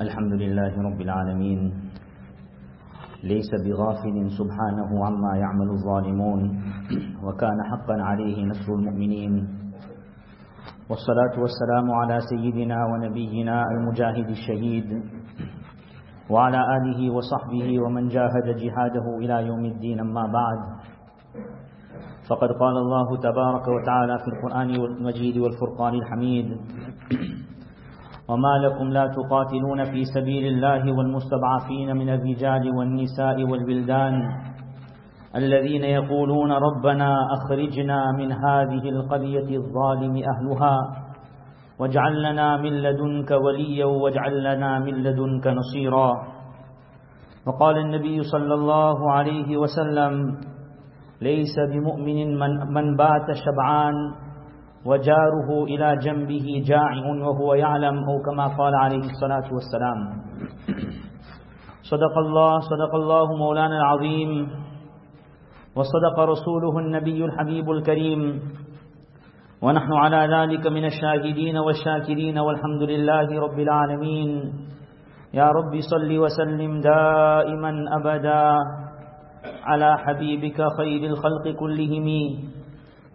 الحمد لله رب العالمين. ليس بغافل سبحانه عما يعمل الظالمون وكان حقا عليه نصر المؤمنين. والصلاة والسلام على سيدنا ونبينا المجاهد الشهيد وعلى آله وصحبه ومن جاهد جهاده إلى يوم الدين أما بعد. فقد قال الله تبارك وتعالى في القرآن المجيد والفرقان الحميد وما لكم لا تقاتلون في سبيل الله والمستضعفين من الرجال والنساء والبلدان الذين يقولون ربنا أخرجنا من هذه القرية الظالم أهلها واجعل لنا من لدنك وليا واجعل لنا من لدنك نصيرا وقال النبي صلى الله عليه وسلم ليس بمؤمن من, من بات شبعان وجاره إلى جنبه جاع وهو يعلم أو كما قال عليه الصلاة والسلام. صدق الله صدق الله مولانا العظيم. وصدق رسوله النبي الحبيب الكريم. ونحن على ذلك من الشاهدين والشاكرين والحمد لله رب العالمين. يا رب صل وسلم دائما أبدا على حبيبك خير الخلق كلهم.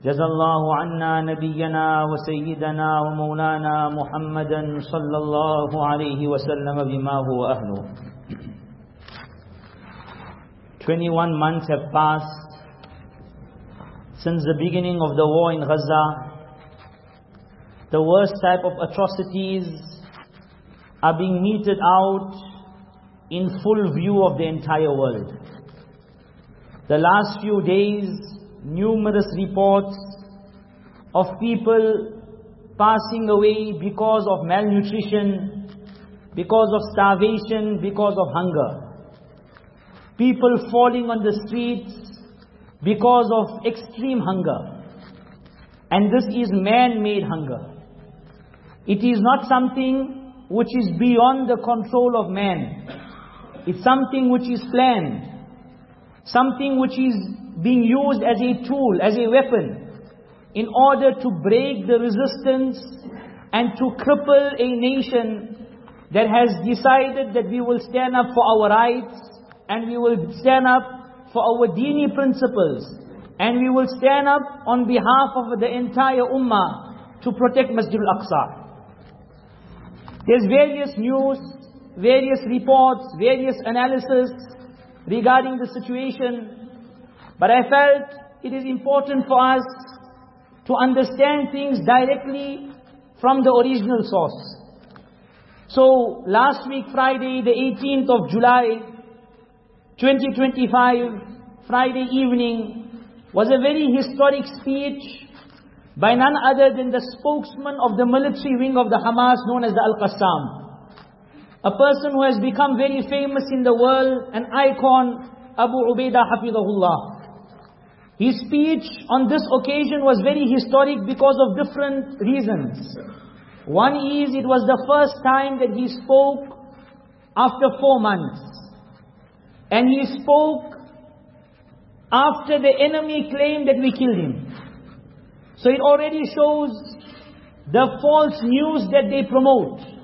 جزى الله عنا نبينا وسيدنا ومولانا محمدا صلى الله عليه وسلم بما هو أهله 21 months have passed since the beginning of the war in Gaza. The worst type of atrocities are being meted out in full view of the entire world. The last few days, numerous reports of people passing away because of malnutrition, because of starvation, because of hunger. People falling on the streets because of extreme hunger. And this is man-made hunger. It is not something which is beyond the control of man. It's something which is planned. Something which is being used as a tool, as a weapon, in order to break the resistance and to cripple a nation that has decided that we will stand up for our rights and we will stand up for our dini principles and we will stand up on behalf of the entire ummah to protect Masjid al-Aqsa. There's various news, various reports, various analysis regarding the situation. But I felt it is important for us to understand things directly from the original source. So last week Friday, the 18th of July, 2025, Friday evening, was a very historic speech by none other than the spokesman of the military wing of the Hamas known as the Al-Qassam. A person who has become very famous in the world, an icon, Abu Ubaidah Hafidahullah. His speech on this occasion was very historic because of different reasons. One is, it was the first time that he spoke after four months. And he spoke after the enemy claimed that we killed him. So it already shows the false news that they promote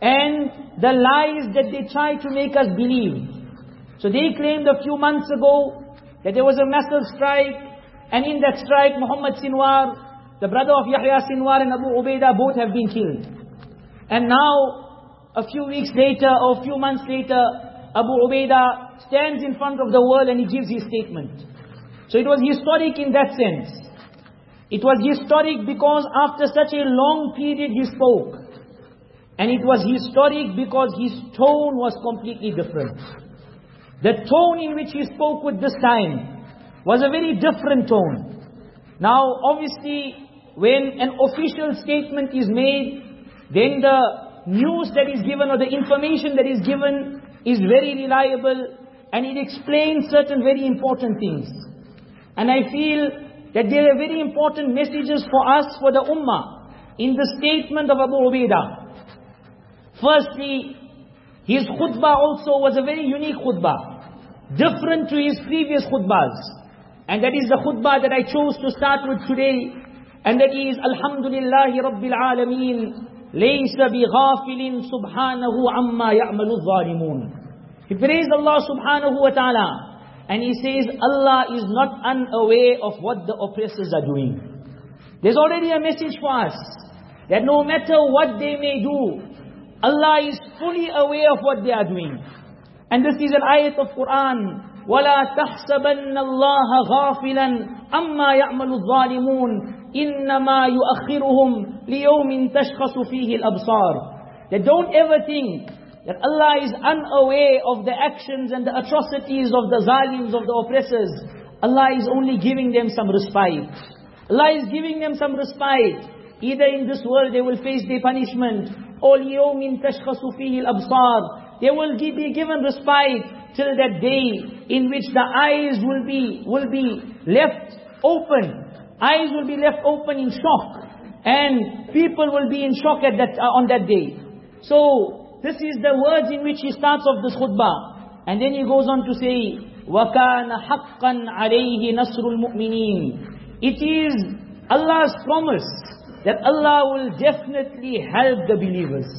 and the lies that they try to make us believe. So they claimed a few months ago that there was a massive strike and in that strike Muhammad Sinwar, the brother of Yahya Sinwar and Abu Ubaidah both have been killed. And now, a few weeks later or a few months later, Abu Ubaidah stands in front of the world and he gives his statement. So it was historic in that sense. It was historic because after such a long period he spoke. And it was historic because his tone was completely different. The tone in which he spoke with this time was a very different tone. Now obviously when an official statement is made, then the news that is given or the information that is given is very reliable and it explains certain very important things. And I feel that there are very important messages for us, for the ummah, in the statement of Abu Ubaidah. Firstly, his khutbah also was a very unique khutbah, different to his previous khutbahs. And that is the khutbah that I chose to start with today, and that is Alhamdulillahi Rabbil Alameen, لَيْسَ بِغَافِلٍ سُبْحَانَهُ عَمَّا يَعْمَلُ الظَّالِمُونَ He praised Allah subhanahu wa ta'ala. And he says, Allah is not unaware of what the oppressors are doing. There's already a message for us. That no matter what they may do, Allah is fully aware of what they are doing. And this is an ayat of Quran. وَلَا تَحْسَبَنَّ اللَّهَ غَافِلًا أَمَّا يَعْمَلُ الظَّالِمُونَ إِنَّمَا يُؤَخِّرُهُمْ لِيَوْمٍ تَشْخَصُ فِيهِ الْأَبْصَارِ That don't ever think that Allah is unaware of the actions and the atrocities of the zalims, of the oppressors. Allah is only giving them some respite. Allah is giving them some respite. Either in this world they will face their punishment, or يَوْمٍ تَشْخَصُ فِيهِ الْأَبْصَارِ They will be given respite till that day in which the eyes will be, will be left open. Eyes will be left open in shock. And people will be in shock at that, uh, on that day. So, this is the words in which he starts off this khutbah. And then he goes on to say, وَكَانَ حَقًّا عَلَيْهِ نَصْرُ الْمُؤْمِنِينَ It is Allah's promise that Allah will definitely help the believers.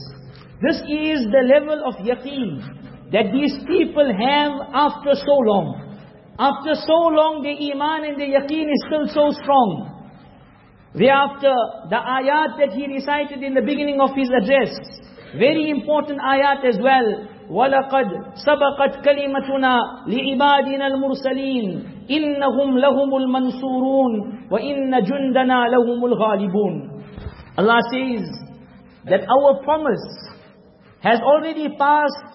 This is the level of yaqeen that these people have after so long. After so long, the iman and the yaqeen is still so strong. Thereafter, the ayat that he recited in the beginning of his address, very important ayat as well. وَلَقَدْ سَبَقَتْ كَلِمَتُنَا لِعِبَادِنَا الْمُرْسَلِينَ إِنَّهُمْ لَهُمُ الْمَنْصُورُونَ وَإِنَّ جُنْدَنَا لَهُمُ الْغَالِبُونَ Allah says that our promise has already passed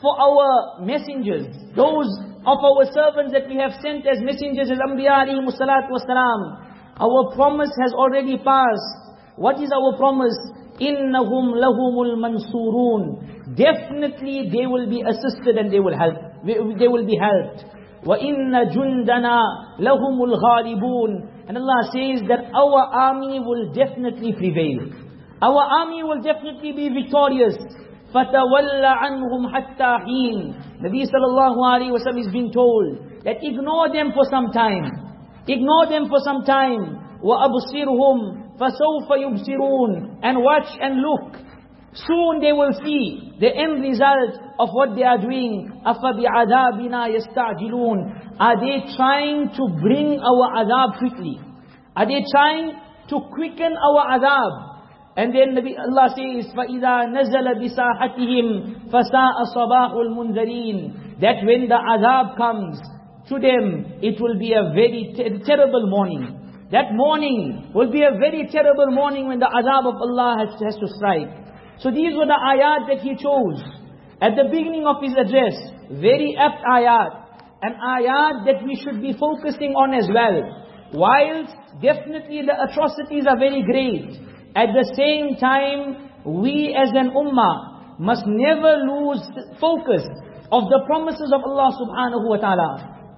for our messengers, those of our servants that we have sent as messengers as Anbiya alayhi salatu wasalam. Our promise has already passed. What is our promise? إِنَّهُمْ لَهُمُ الْمَنْصُورُونَ Definitely they will be assisted and they will help. They will be helped. وَإِنَّ جُنْدَنَا لَهُمُ الْغَالِبُونَ and Allah says that our army will definitely prevail. Our army will definitely be victorious. فَتَوَلَّ عَنْهُمْ حَتَّى حِينَ Nabi sallallahu alayhi wa sallam is being told that ignore them for some time. Ignore them for some time. وَأَبْصِرْهُمْ فَسَوْفَ يُبْصِرُونَ And watch and look. Soon they will see the end result of what they are doing. أَفَبِعَذَابِنَا يَسْتَعْجِلُونَ are they trying to bring our azab quickly? Are they trying to quicken our azab? And then Allah says, فَإِذَا نَزَلَ بِسَاحَتِهِمْ فَسَاءَ صَبَاحُ الْمُنذَرِينَ That when the azab comes to them, it will be a very ter terrible morning. That morning will be a very terrible morning when the azab of Allah has, has to strike. So these were the ayat that he chose. At the beginning of his address, very apt ayat an ayat that we should be focusing on as well. Whilst definitely the atrocities are very great, at the same time, we as an ummah must never lose focus of the promises of Allah subhanahu wa ta'ala.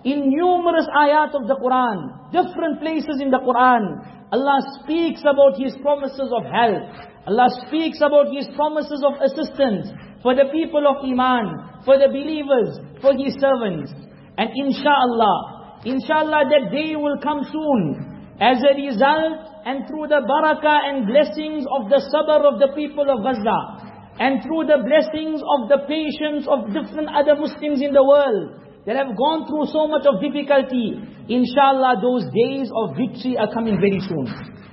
In numerous ayat of the Quran, different places in the Quran, Allah speaks about His promises of help. Allah speaks about His promises of assistance for the people of Iman, for the believers, for His servants. And inshallah, inshallah that day will come soon. As a result and through the barakah and blessings of the sabr of the people of Gaza, and through the blessings of the patience of different other Muslims in the world, that have gone through so much of difficulty, inshallah those days of victory are coming very soon.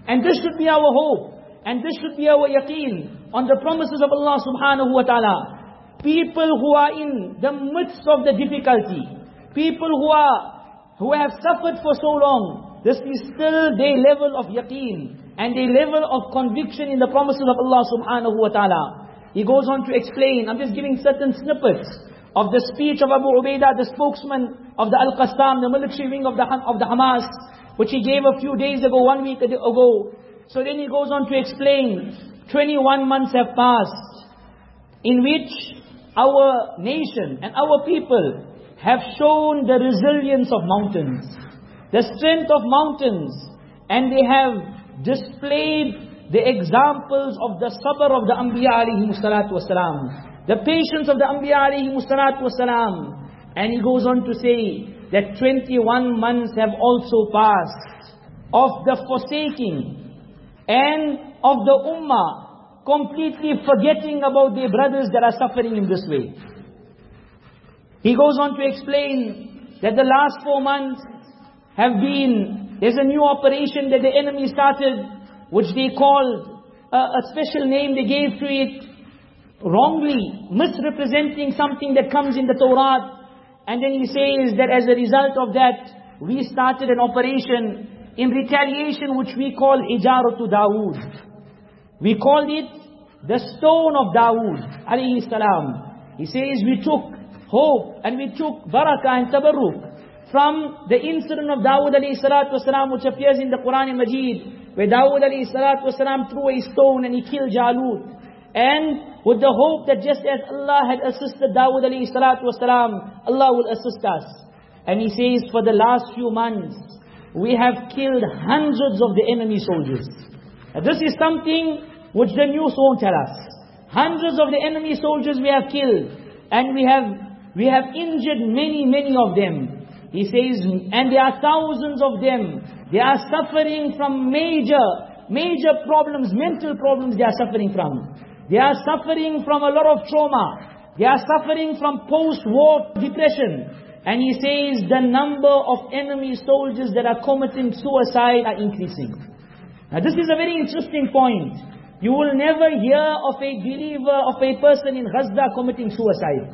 And this should be our hope, and this should be our yaqeen on the promises of Allah subhanahu wa ta'ala. People who are in the midst of the difficulty, People who are, who have suffered for so long, this is still their level of yaqeen and their level of conviction in the promises of Allah subhanahu wa ta'ala. He goes on to explain, I'm just giving certain snippets of the speech of Abu Ubaidah, the spokesman of the Al-Qassam, the military wing of the, of the Hamas, which he gave a few days ago, one week ago. So then he goes on to explain, 21 months have passed, in which our nation and our people have shown the resilience of mountains, the strength of mountains, and they have displayed the examples of the sabr of the Anbiya alayhi salatu wasalam, the patience of the Anbiya alayhi salatu wasalam. And he goes on to say that 21 months have also passed of the forsaking and of the ummah completely forgetting about their brothers that are suffering in this way. He goes on to explain that the last four months have been, there's a new operation that the enemy started, which they called, a, a special name they gave to it, wrongly misrepresenting something that comes in the Torah. And then he says that as a result of that, we started an operation in retaliation which we call Ijaratu Dawood. We called it the stone of Dawood, alayhi salam. He says we took hope and we took barakah and tabarruk from the incident of Dawood alayhi salatu wasalam which appears in the Quran and Majid where Dawood alayhi salatu wasalam threw a stone and he killed Jalut. And with the hope that just as Allah had assisted Dawood alayhi salatu wasalam, Allah will assist us. And he says, for the last few months, we have killed hundreds of the enemy soldiers. Now this is something which the news won't tell us. Hundreds of the enemy soldiers we have killed. And we have, we have injured many, many of them. He says, and there are thousands of them. They are suffering from major, major problems, mental problems they are suffering from. They are suffering from a lot of trauma. They are suffering from post-war depression. And he says the number of enemy soldiers that are committing suicide are increasing. Now this is a very interesting point. You will never hear of a believer, of a person in Gaza committing suicide.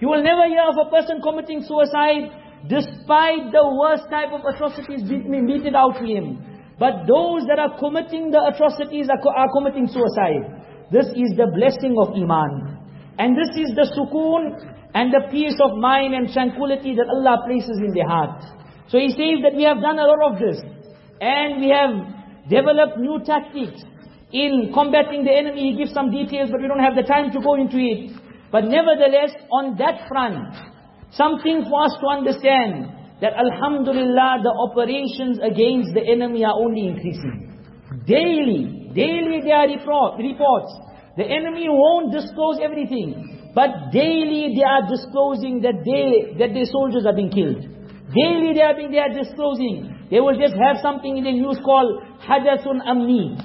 You will never hear of a person committing suicide despite the worst type of atrocities meted out to him. But those that are committing the atrocities are, are committing suicide. This is the blessing of Iman. And this is the sukoon and the peace of mind and tranquility that Allah places in their heart. So he says that we have done a lot of this. And we have developed new tactics in combating the enemy. He gives some details, but we don't have the time to go into it. But nevertheless, on that front, something for us to understand that Alhamdulillah, the operations against the enemy are only increasing. Daily, daily there are report, reports. The enemy won't disclose everything. But daily they are disclosing that they, that their soldiers are being killed. Daily they are being, they are disclosing. They will just have something in the news called Hadathun Amni.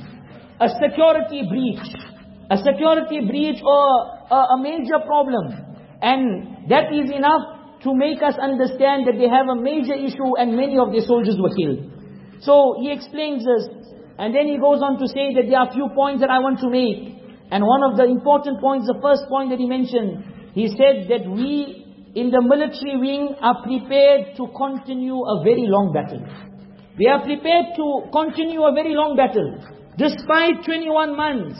A security breach. A security breach or a, a major problem. And that is enough to make us understand that they have a major issue and many of their soldiers were killed. So he explains this. And then he goes on to say that there are a few points that I want to make. And one of the important points, the first point that he mentioned, he said that we in the military wing are prepared to continue a very long battle. We are prepared to continue a very long battle. Despite 21 months,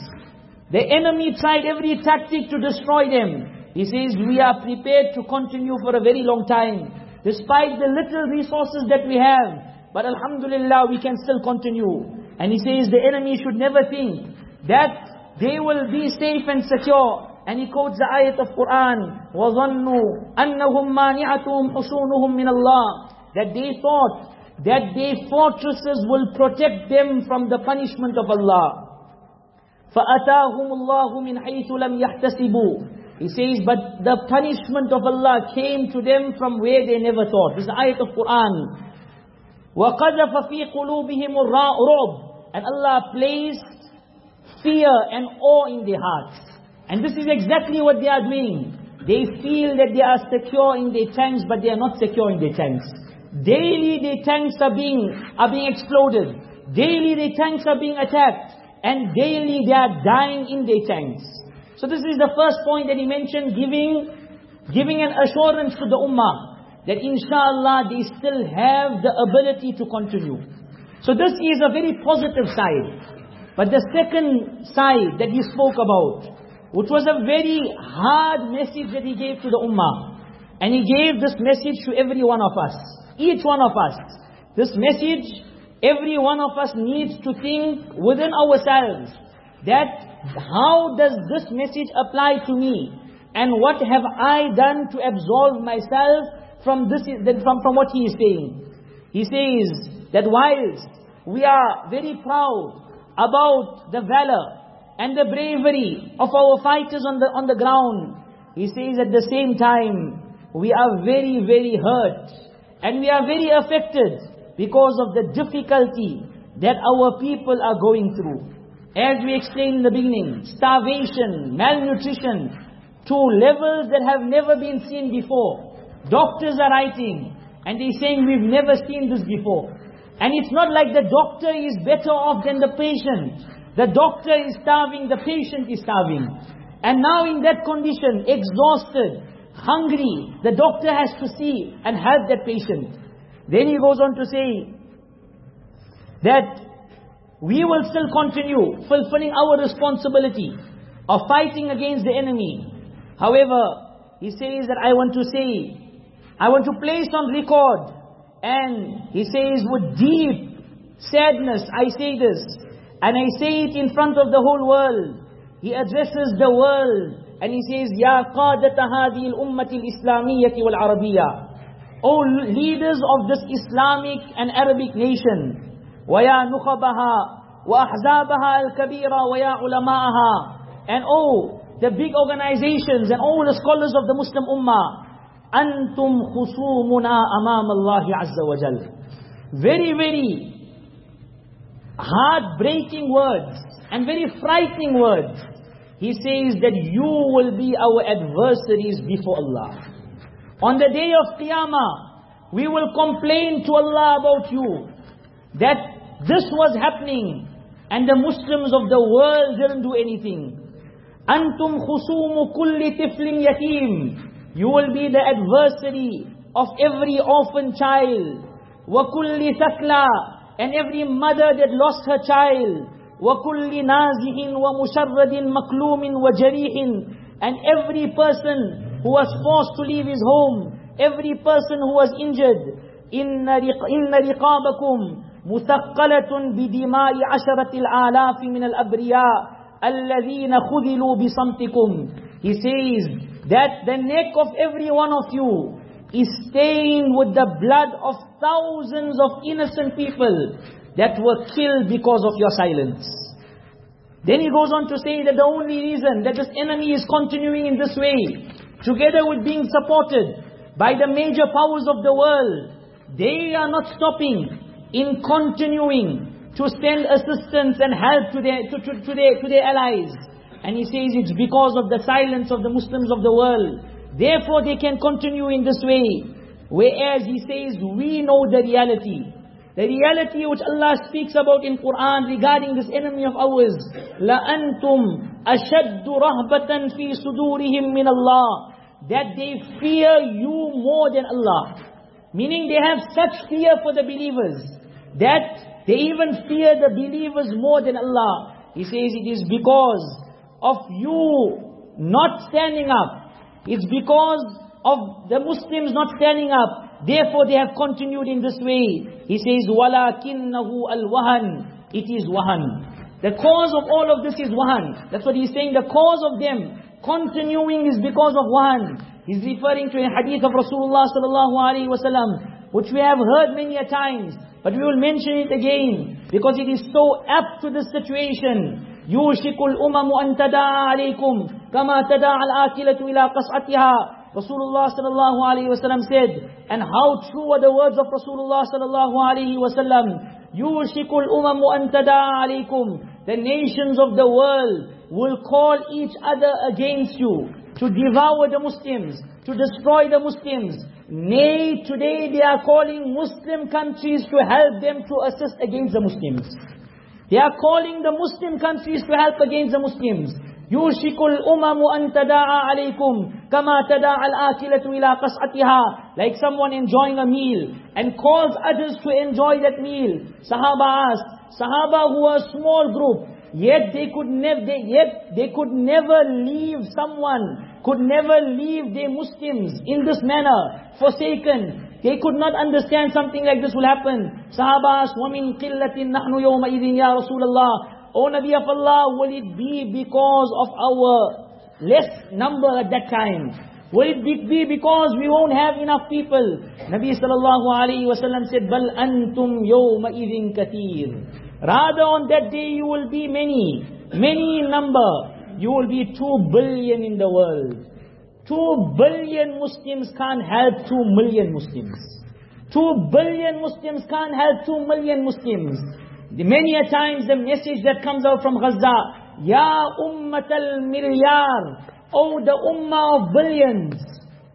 the enemy tried every tactic to destroy them. He says we are prepared to continue for a very long time. Despite the little resources that we have. But Alhamdulillah, we can still continue. And he says the enemy should never think that they will be safe and secure. And he quotes the ayat of Quran, وَظَنُّوا أَنَّهُمْ مَانِعَتُهُمْ حُصُونُهُمْ مِنَ اللَّهِ That they thought that their fortresses will protect them from the punishment of Allah. فَأَتَاهُمُ اللَّهُ مِنْ حَيْثُ لَمْ يَحْتَسِبُوا He says, but the punishment of Allah came to them from where they never thought. This is the ayat of Quran. وَقَذَفَ فِي قُلُوبِهِمُ الرَّعْبِ And Allah placed fear and awe in their hearts. And this is exactly what they are doing. They feel that they are secure in their tanks, but they are not secure in their tanks. Daily their tanks are being, are being exploded. Daily their tanks are being attacked. And daily they are dying in their tanks. So this is the first point that he mentioned, giving, giving an assurance to the ummah that inshallah they still have the ability to continue. So this is a very positive side. But the second side that he spoke about, which was a very hard message that he gave to the ummah. And he gave this message to every one of us. Each one of us. This message, every one of us needs to think within ourselves that how does this message apply to me? And what have I done to absolve myself from this from, from what he is saying? He says that whilst we are very proud about the valor and the bravery of our fighters on the on the ground, he says at the same time we are very very hurt and we are very affected because of the difficulty that our people are going through. as we explained in the beginning, starvation, malnutrition, to levels that have never been seen before. Doctors are writing, and they're saying, we've never seen this before. And it's not like the doctor is better off than the patient. The doctor is starving, the patient is starving. And now in that condition, exhausted, hungry, the doctor has to see and help that patient. Then he goes on to say that we will still continue fulfilling our responsibility of fighting against the enemy. However, he says that I want to say, I want to place on record, and he says with deep sadness, I say this, and I say it in front of the whole world. He addresses the world, and he says, Ya قادة هذه الأمة الإسلامية والعربية. O leaders of this Islamic and Arabic nation, ويا نخبها وأحزابها الكبيرة ويا علماءها and all the big organizations and all the scholars of the Muslim Ummah Antum khusumuna amam Allahi Azza wa Jal. Very, very heartbreaking words and very frightening words. He says that you will be our adversaries before Allah. On the day of Qiyamah, we will complain to Allah about you that this was happening and the Muslims of the world didn't do anything. Antum khusumu kulli tiflin yatim. You will be the adversary of every orphan child. Wa kulli thakla. And every mother that lost her child. Wa kulli nazihin wa musharradin maklumin wa jarihin. And every person who was forced to leave his home. Every person who was injured. Inna riqabakum. مثقلة بدماء عشرة الآلاف من الأبرياء الذين خذلوا بصمتكم he says that the neck of every one of you is stained with the blood of thousands of innocent people that were killed because of your silence. Then he goes on to say that the only reason that this enemy is continuing in this way, together with being supported by the major powers of the world, they are not stopping in continuing to send assistance and help to their, to, to, to, their, to their allies. And he says it's because of the silence of the Muslims of the world. Therefore they can continue in this way. Whereas he says, we know the reality. The reality which Allah speaks about in Quran regarding this enemy of ours. لَأَنْتُمْ أَشَدُّ رَهْبَةً فِي صُدُورِهِمْ مِنَ اللَّهِ That they fear you more than Allah. Meaning they have such fear for the believers that they even fear the believers more than Allah. He says it is because of you not standing up. It's because of the Muslims not standing up. Therefore they have continued in this way. He says, وَلَكِنَّهُ الْوَهَنِ It is wahan. The cause of all of this is wahan. That's what he's saying. The cause of them continuing is because of wahan. He's referring to a hadith of Rasulullah sallallahu alaihi wasallam, which we have heard many a times. But we will mention it again because it is so apt to the situation. يوشك الأمم أن تداعى عليكم كما تداعى الآكلة إلى قصعتها Rasulullah sallallahu alayhi wasallam said, and how true are the words of Rasulullah sallallahu alayhi wasallam. يوشك الأمم أن تداعى عليكم The nations of the world will call each other against you to devour the Muslims, to destroy the Muslims. Nay, today they are calling Muslim countries to help them to assist against the Muslims. They are calling the Muslim countries to help against the Muslims. يوشك الأمم أن تداعى عليكم كما تداعى الآكلة إلى قصعتها like someone enjoying a meal and calls others to enjoy that meal Sahaba asked Sahaba who are a small group yet they could never yet they could never leave someone could never leave their Muslims in this manner, forsaken. They could not understand something like this will happen. Sahaba asked, وَمِن قِلَّةٍ نَحْنُ يَوْمَئِذٍ يَا رَسُولَ اللَّهِ O Nabi of Allah, will it be because of our less number at that time? Will it be because we won't have enough people? Nabi sallallahu alayhi wa sallam said, بَلْ أَنْتُمْ يَوْمَئِذٍ كَثِيرٌ Rather on that day you will be many, many in number you will be two billion in the world. Two billion Muslims can't help two million Muslims. Two billion Muslims can't help two million Muslims. Many a times the message that comes out from Gaza, Ya Ummat al-Milyar, Oh the Ummah of billions,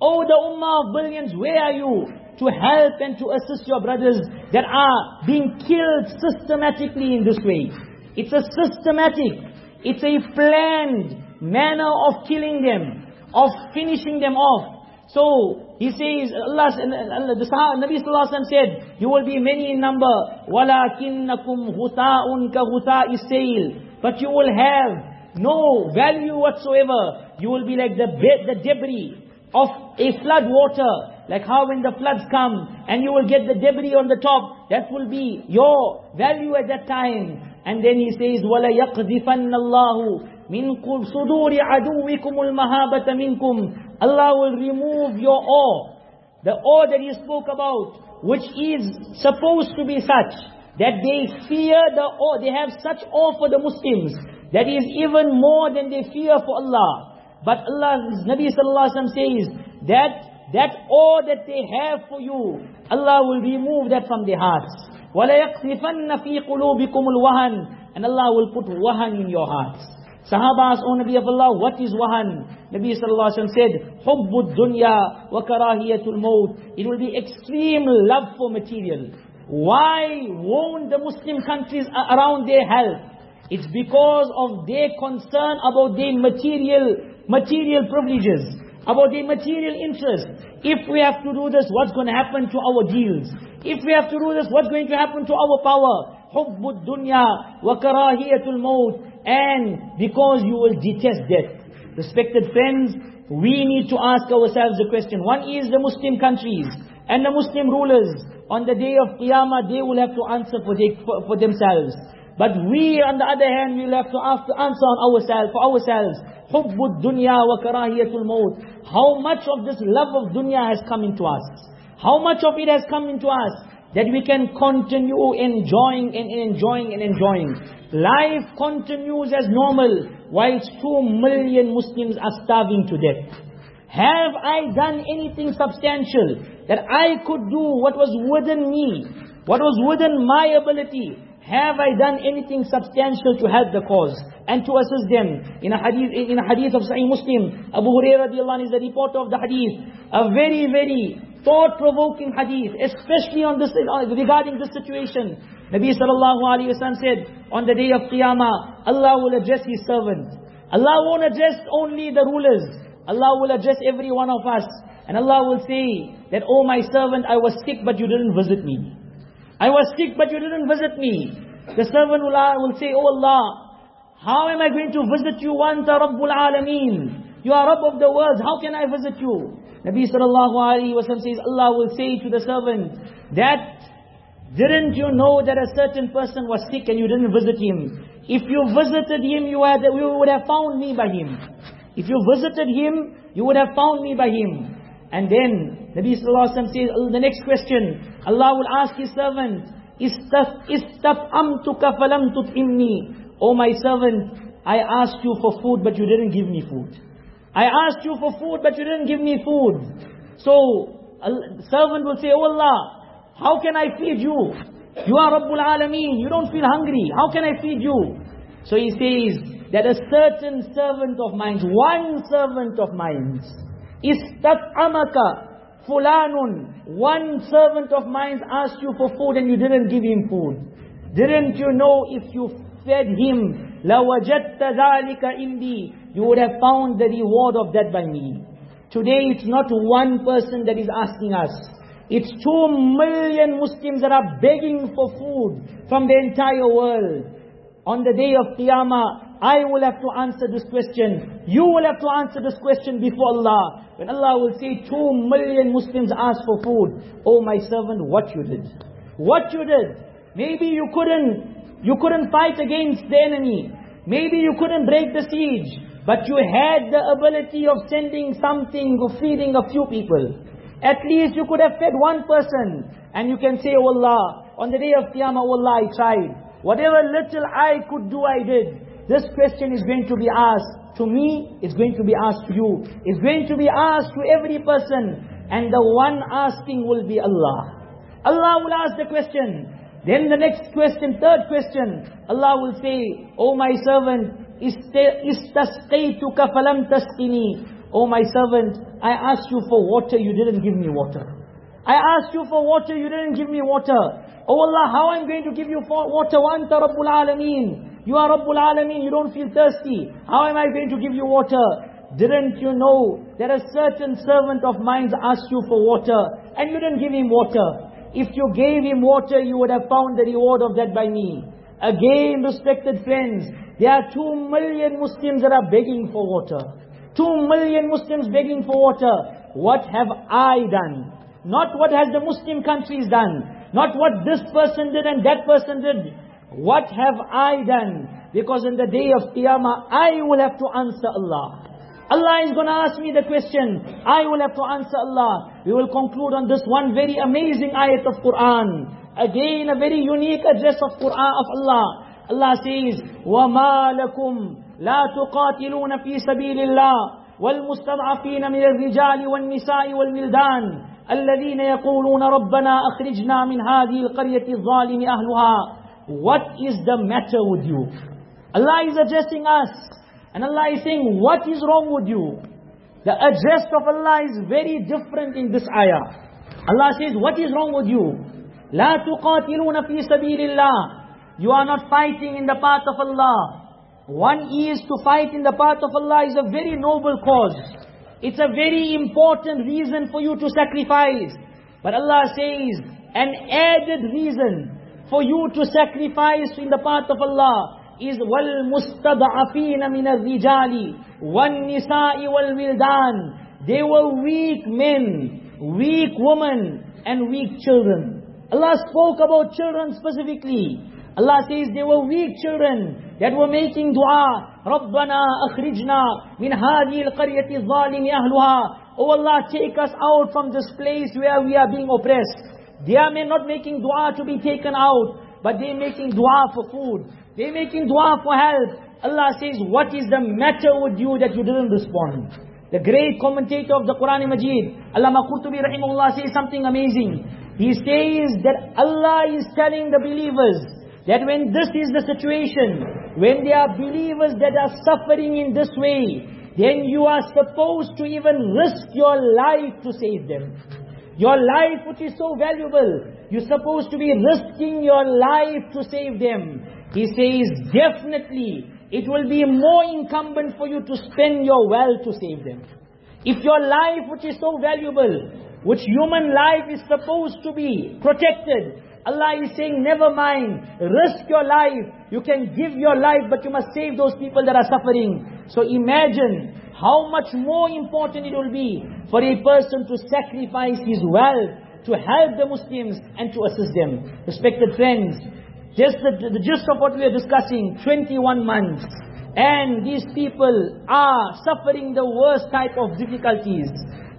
Oh the Ummah of billions, where are you? To help and to assist your brothers that are being killed systematically in this way. It's a systematic, it's a planned manner of killing them, of finishing them off. So, he says, Allah, Allah the Sahaba, Nabi Sallallahu Alaihi Wasallam said, you will be many in number, وَلَكِنَّكُمْ غُثَاءٌ كَغُثَاءِ السَّيْلِ But you will have no value whatsoever. You will be like the, the debris of a flood water. Like how when the floods come and you will get the debris on the top, that will be your value at that time. And then he says, وَلَيَقْذِفَنَّ اللَّهُ مِنْ صُدُورِ عَدُوِّكُمُ الْمَهَابَةَ مِنْكُمْ Allah will remove your awe. The awe that He spoke about, which is supposed to be such, that they fear the awe, they have such awe for the Muslims, that is even more than they fear for Allah. But Allah, Nabi Sallallahu Alaihi Wasallam says, that, that awe that they have for you, Allah will remove that from their hearts. وَلَيَقْذِفَنَّ فِي قُلُوبِكُمُ الْوَهَنِ And Allah will put wahan in your hearts. Sahaba asked, O Nabi of Allah, what is wahan? Nabi sallallahu alaihi wasallam said, Hubbud dunya wa maut. It will be extreme love for material. Why won't the Muslim countries around their help? It's because of their concern about their material, material privileges, about their material interests. If we have to do this, what's going to happen to our deals? If we have to do this, what's going to happen to our power? Dunya wa karahiyatul maut and because you will detest death. Respected friends, we need to ask ourselves the question. One is the Muslim countries and the Muslim rulers. On the day of Qiyamah, they will have to answer for, they, for, for themselves. But we, on the other hand, will have to ask to answer on ourselves, for ourselves. حُبُّ الدُّنْيَا وَكَرَاهِيَةُ الْمَوْتِ How much of this love of dunya has come into us? How much of it has come into us? That we can continue enjoying and enjoying and enjoying. Life continues as normal, whilst two million Muslims are starving to death. Have I done anything substantial that I could do what was within me, what was within my ability? Have I done anything substantial to help the cause and to assist them? In a hadith, in a hadith of Sahih Muslim, Abu Hurairah is the reporter of the hadith. A very, very thought-provoking hadith, especially on this, uh, regarding this situation. Nabi sallallahu said, on the day of Qiyamah, Allah will address His servant. Allah won't address only the rulers. Allah will address every one of us. And Allah will say that, Oh my servant, I was sick but you didn't visit me. I was sick but you didn't visit me. The servant will, uh, will say, Oh Allah, how am I going to visit you? Wanta Rabbul Alameen. You are Rabb of the worlds. How can I visit you? Nabi sallallahu alayhi wa says, Allah will say to the servant, that didn't you know that a certain person was sick and you didn't visit him? If you visited him, you, had, you would have found me by him. If you visited him, you would have found me by him. And then, Nabi Sallallahu Alaihi Wasallam says, the next question, Allah will ask his servant, إِسْتَفْأَمْتُكَ فَلَمْ تُطْعِمْنِي Oh my servant, I asked you for food but you didn't give me food. I asked you for food but you didn't give me food. So, a servant will say, Oh Allah, how can I feed you? You are Rabbul Alameen. You don't feel hungry. How can I feed you? So he says that a certain servant of mine, one servant of mine, istat'amaka fulanun, one servant of mine asked you for food and you didn't give him food. Didn't you know if you fed him, لَوَجَدْتَ ذَلِكَ إِنْدِي you would have found the reward of that by me. Today it's not one person that is asking us. It's two million Muslims that are begging for food from the entire world. On the day of Qiyamah, I will have to answer this question. You will have to answer this question before Allah. When Allah will say, two million Muslims ask for food. Oh my servant, what you did. What you did. Maybe you couldn't, you couldn't fight against the enemy. Maybe you couldn't break the siege. But you had the ability of sending something, of feeding a few people. At least you could have fed one person. And you can say, oh Allah, on the day of Qiyamah, oh Allah, I tried. Whatever little I could do, I did. This question is going to be asked to me, it's going to be asked to you. It's going to be asked to every person. And the one asking will be Allah. Allah will ask the question, Then the next question, third question, Allah will say, O my servant, istasqaytuka falam tasqini. O my servant, I asked you for water, you didn't give me water. I asked you for water, you didn't give me water. Oh Allah, how am I'm going to give you water? Wa anta Rabbul Alameen. You are Rabbul Alameen, you don't feel thirsty. How am I going to give you water? Didn't you know that a certain servant of mine asked you for water and you didn't give him water? If you gave him water, you would have found the reward of that by me. Again, respected friends, there are two million Muslims that are begging for water. Two million Muslims begging for water. What have I done? Not what has the Muslim countries done. Not what this person did and that person did. What have I done? Because in the day of Qiyamah, I will have to answer Allah. Allah is going to ask me the question. I will have to answer Allah. We will conclude on this one very amazing ayat of Quran. Again, a very unique address of Quran of Allah. Allah says, وَمَا لَكُمْ لَا تُقَاتِلُونَ فِي سَبِيلِ اللَّهِ وَالْمُسْتَضْعَفِينَ مِنَ الرِّجَالِ وَالنِّسَاءِ وَالْوِلْدَانِ الَّذِينَ يَقُولُونَ رَبَّنَا أَخْرِجْنَا مِنْ هَذِهِ الْقَرْيَةِ الظَّالِمِ أَهْلُهَا What is the matter with you? Allah is addressing us. And Allah is saying, what is wrong with you? The address of Allah is very different in this ayah. Allah says, what is wrong with you? لا تقاتلون في سبيل الله. You are not fighting in the path of Allah. One is to fight in the path of Allah is a very noble cause. It's a very important reason for you to sacrifice. But Allah says, an added reason for you to sacrifice in the path of Allah is وَالْمُسْتَضْعَفِينَ مِنَ الرِّجَالِ وَالنِّسَاءِ وَالْوِلْدَانِ They were weak men, weak women, and weak children. Allah spoke about children specifically. Allah says they were weak children that were making dua. رَبَّنَا أَخْرِجْنَا مِنْ هَذِهِ الْقَرْيَةِ الظَّالِمِ أَهْلُهَا Oh Allah, take us out from this place where we are being oppressed. They are not making dua to be taken out, but they are making dua for food. They're making dua for help. Allah says, what is the matter with you that you didn't respond? The great commentator of the Quran Majid, Allama Qurtubi rahimahullah says something amazing. He says that Allah is telling the believers that when this is the situation, when there are believers that are suffering in this way, then you are supposed to even risk your life to save them. Your life which is so valuable, you're supposed to be risking your life to save them. He says, definitely, it will be more incumbent for you to spend your wealth to save them. If your life, which is so valuable, which human life is supposed to be protected, Allah is saying, never mind, risk your life. You can give your life, but you must save those people that are suffering. So imagine how much more important it will be for a person to sacrifice his wealth to help the Muslims and to assist them. Respected friends, just the, the gist of what we are discussing, 21 months. And these people are suffering the worst type of difficulties.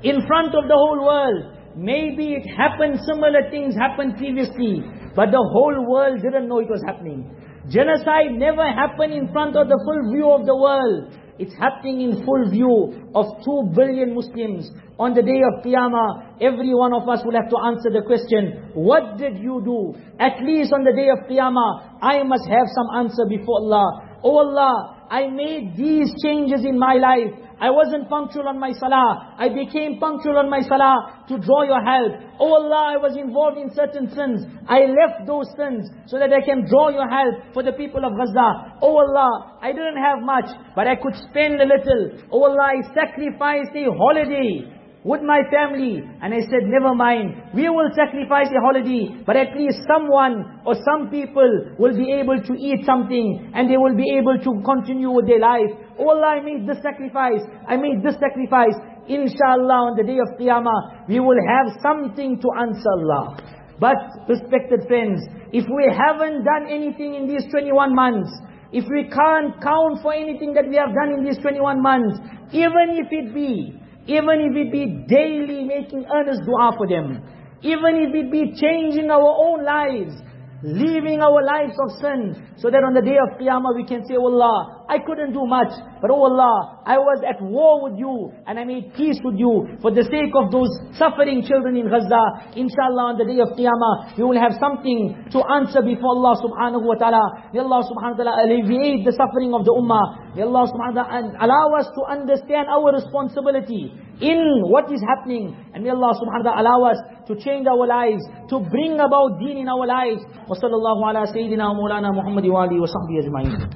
In front of the whole world. Maybe it happened, similar things happened previously. But the whole world didn't know it was happening. Genocide never happened in front of the full view of the world. It's happening in full view of two billion Muslims. On the day of Qiyamah, every one of us will have to answer the question, what did you do? At least on the day of Qiyamah, I must have some answer before Allah. Oh Allah, I made these changes in my life. I wasn't punctual on my salah. I became punctual on my salah to draw your help. Oh Allah, I was involved in certain sins. I left those sins so that I can draw your help for the people of Gaza. Oh Allah, I didn't have much, but I could spend a little. Oh Allah, I sacrificed a holiday with my family. And I said, never mind, we will sacrifice a holiday, but at least someone or some people will be able to eat something and they will be able to continue with their life. Oh Allah, I made this sacrifice, I made this sacrifice. Inshallah, on the day of Qiyamah, we will have something to answer Allah. But, respected friends, if we haven't done anything in these 21 months, if we can't count for anything that we have done in these 21 months, even if it be even if it be daily making earnest dua for them. Even if it be changing our own lives. leaving our lives of sin, so that on the day of Qiyamah we can say, oh Allah, I couldn't do much, but oh Allah, I was at war with you, and I made peace with you, for the sake of those suffering children in Gaza. Inshallah, on the day of Qiyamah, we will have something to answer before Allah subhanahu wa ta'ala. May Allah subhanahu wa ta'ala alleviate the suffering of the ummah. May Allah subhanahu wa ta'ala allow us to understand our responsibility in what is happening. And may Allah subhanahu wa ta'ala allow us to change our lives, to bring about deen in our lives. وصلى الله على سيدنا ومولانا محمد وآله وصحبه أجمعين